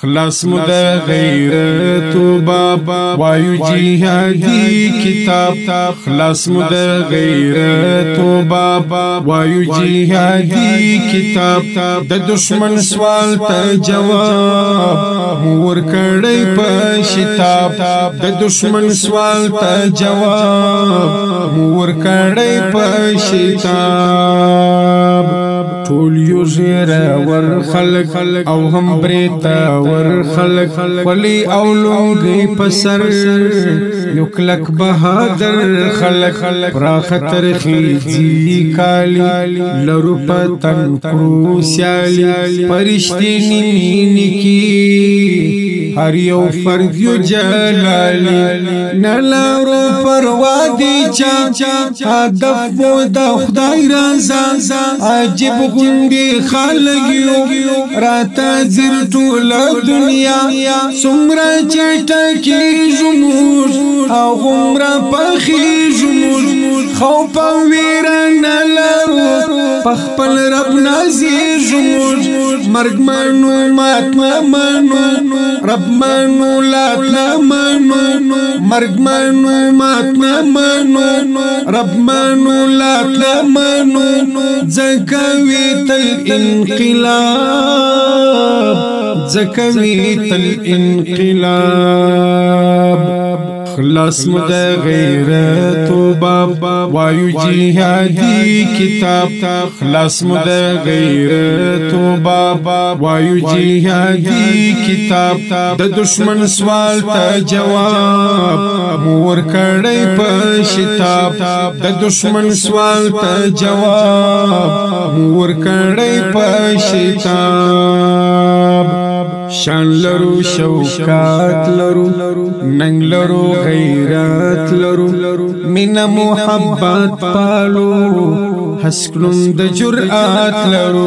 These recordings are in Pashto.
خلاص مو د غیرت بابا وایو جهادي کتاب تا خلاص مو د غیرت بابا وایو جهادي کتاب تا د دشمن سوال ته جواب ور کړی په شتاب د دشمن سوال ته جواب ور کړی په شتاب ټول یو زیر ور خلق او هم بریتا ور خلق ولی او لوګي پسر یو کلک بهادر خلق را خطر خیزی کالی لرو پتن کرو سیالی پرشتینی نکی هر یو فرد یو جلالی نلارو پروا دی چا هدف مو د خدای رضا عجیب غوندی خلک یو راته زر ټول دنیا سمره چټکی زموږ او غمره پخې زموږ خو په ویرانه پخپل رب نازیر زموج مرگ منو مات منو رب منو لات منو مرگ منو مات منو رب منو لات منو زکوی تل انقلاب زکوی تل انقلاب خلاص مو د غیرت باب وایو جهادي کتاب خلاص مو د غیرت باب وایو جهادي کتاب د دشمن سوال ته جواب مور کړی په شتاب د دشمن سوال ته جواب مور کړی په شتاب شان لرو شوکات لرو ننګ لرو غیرت لرو مینا محبت پالو حسکلم د جرأت لرو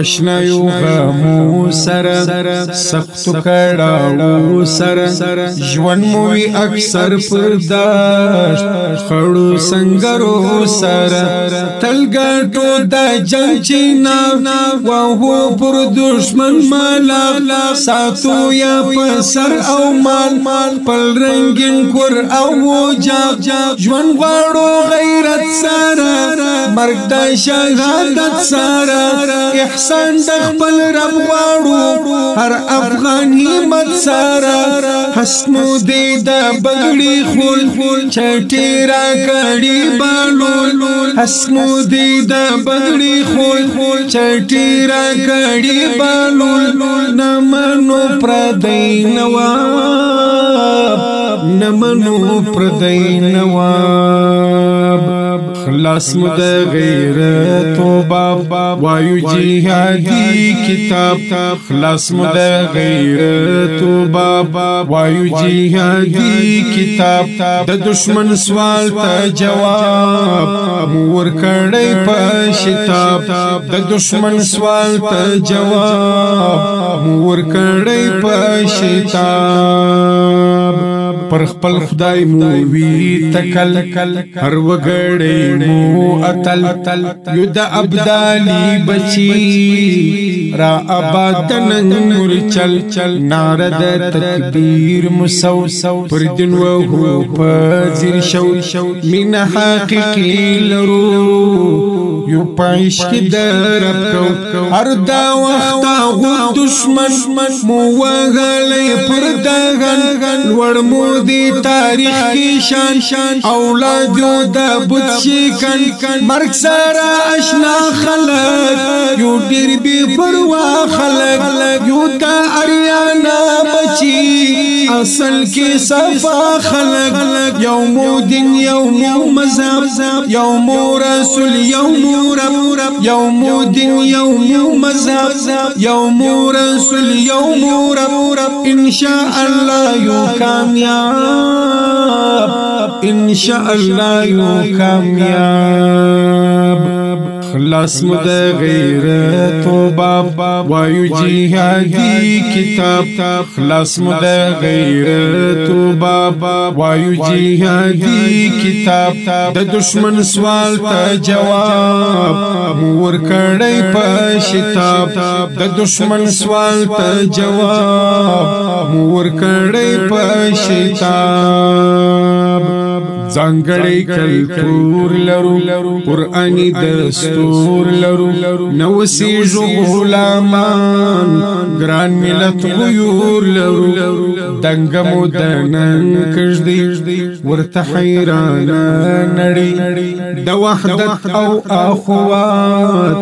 آشنا یو غمو سره سخت کړهو سره ژوند مو وی اکثر پرداشت خړو سنگرو سره تلګټو د جنگ چینا وو پر دشمن ملا ساتو یا پسر او مال پل رنگین کور او جاگ جوان غواړو غیرت سارا مرگ دا شهادت سارا احسان د خپل رب غواړو هر افغان همت سارا حسنو دې دا بغړی خول خول چټی را کړي بالول حسنو دې دا بغړی خول خول چټی را کړي بالول نمه نو پردین نواب نمنو پردی نواب خلاص مد غیر توبه وایو جهادی کتاب خلاص مد غیر توبه وایو جهادی کتاب د دشمن سوال ته جواب ور کړی په شتاب د دشمن سوال ته جواب ور کړی په شتاب پر خپل خدای مو وی تکل هر وګړې مو اتل یو د ابدالي بچي را آباد ننور چل چل نارد تکبیر مسو پر دین و هو پذیر شو من حقیقی لرو یو پایش کی در کو هر دا وخت غو دشمن مو وغلې پر دغن ور مو دی تاریخ کی شان شان اولاد د بت شکن مرګ سره آشنا خلک یو ډیر بی پروا خلک یو تا اصل کې صفا خلق یو دین یو مو مذهب رسول یو رب یو دین یو مو مذهب رسول یو رب ان شاء الله یو کامیاب ان شاء الله یو کامیاب خلاص مو د غیرت او باب وایو جهادي کتاب خلاص مو د غیرت او باب وایو جهادي کتاب د دشمن سوال ته جواب مور کړی په شتاب د دشمن سوال ته جواب مور کړی په شتاب ځانګړی کلتور لرو قرآنی دستور لرو نو سیجو غلامان ګران ملت غیور لرو دنګ مو دنن کړدی ورته حیران نړی د وحدت او اخوات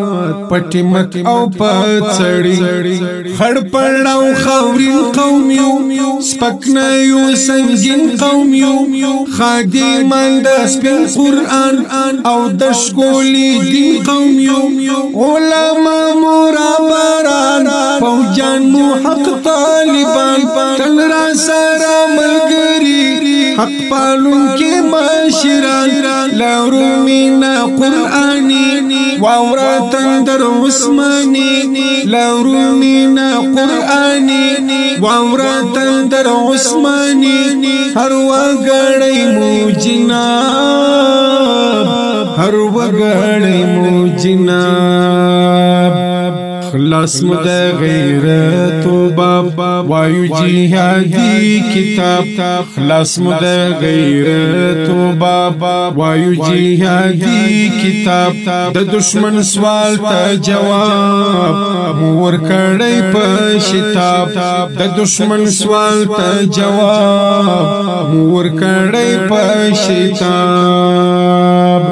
پټی مک او پڅړی خړ پړاو خورین قومیو سپکنا یو سنگین قومیو خادمان د سپین قران او د شکولې دین قومیو علما مرابران فوجان مو حق طالبان تل را سره ملګری حق پالون کې مشران لورو مینا قرآنی واورا تندر عثماني لورو مینا قرآنی واورا تندر عثماني هر وګړی مو جناب هر وګړی مو جناب لاس مو د غیرت باب وایو جهادي کتاب لاس مو د غیرت باب وایو جهادي کتاب د دشمن سوال ته جواب مور کړی په شتاب د دشمن سوال ته جواب مور کړی په شتاب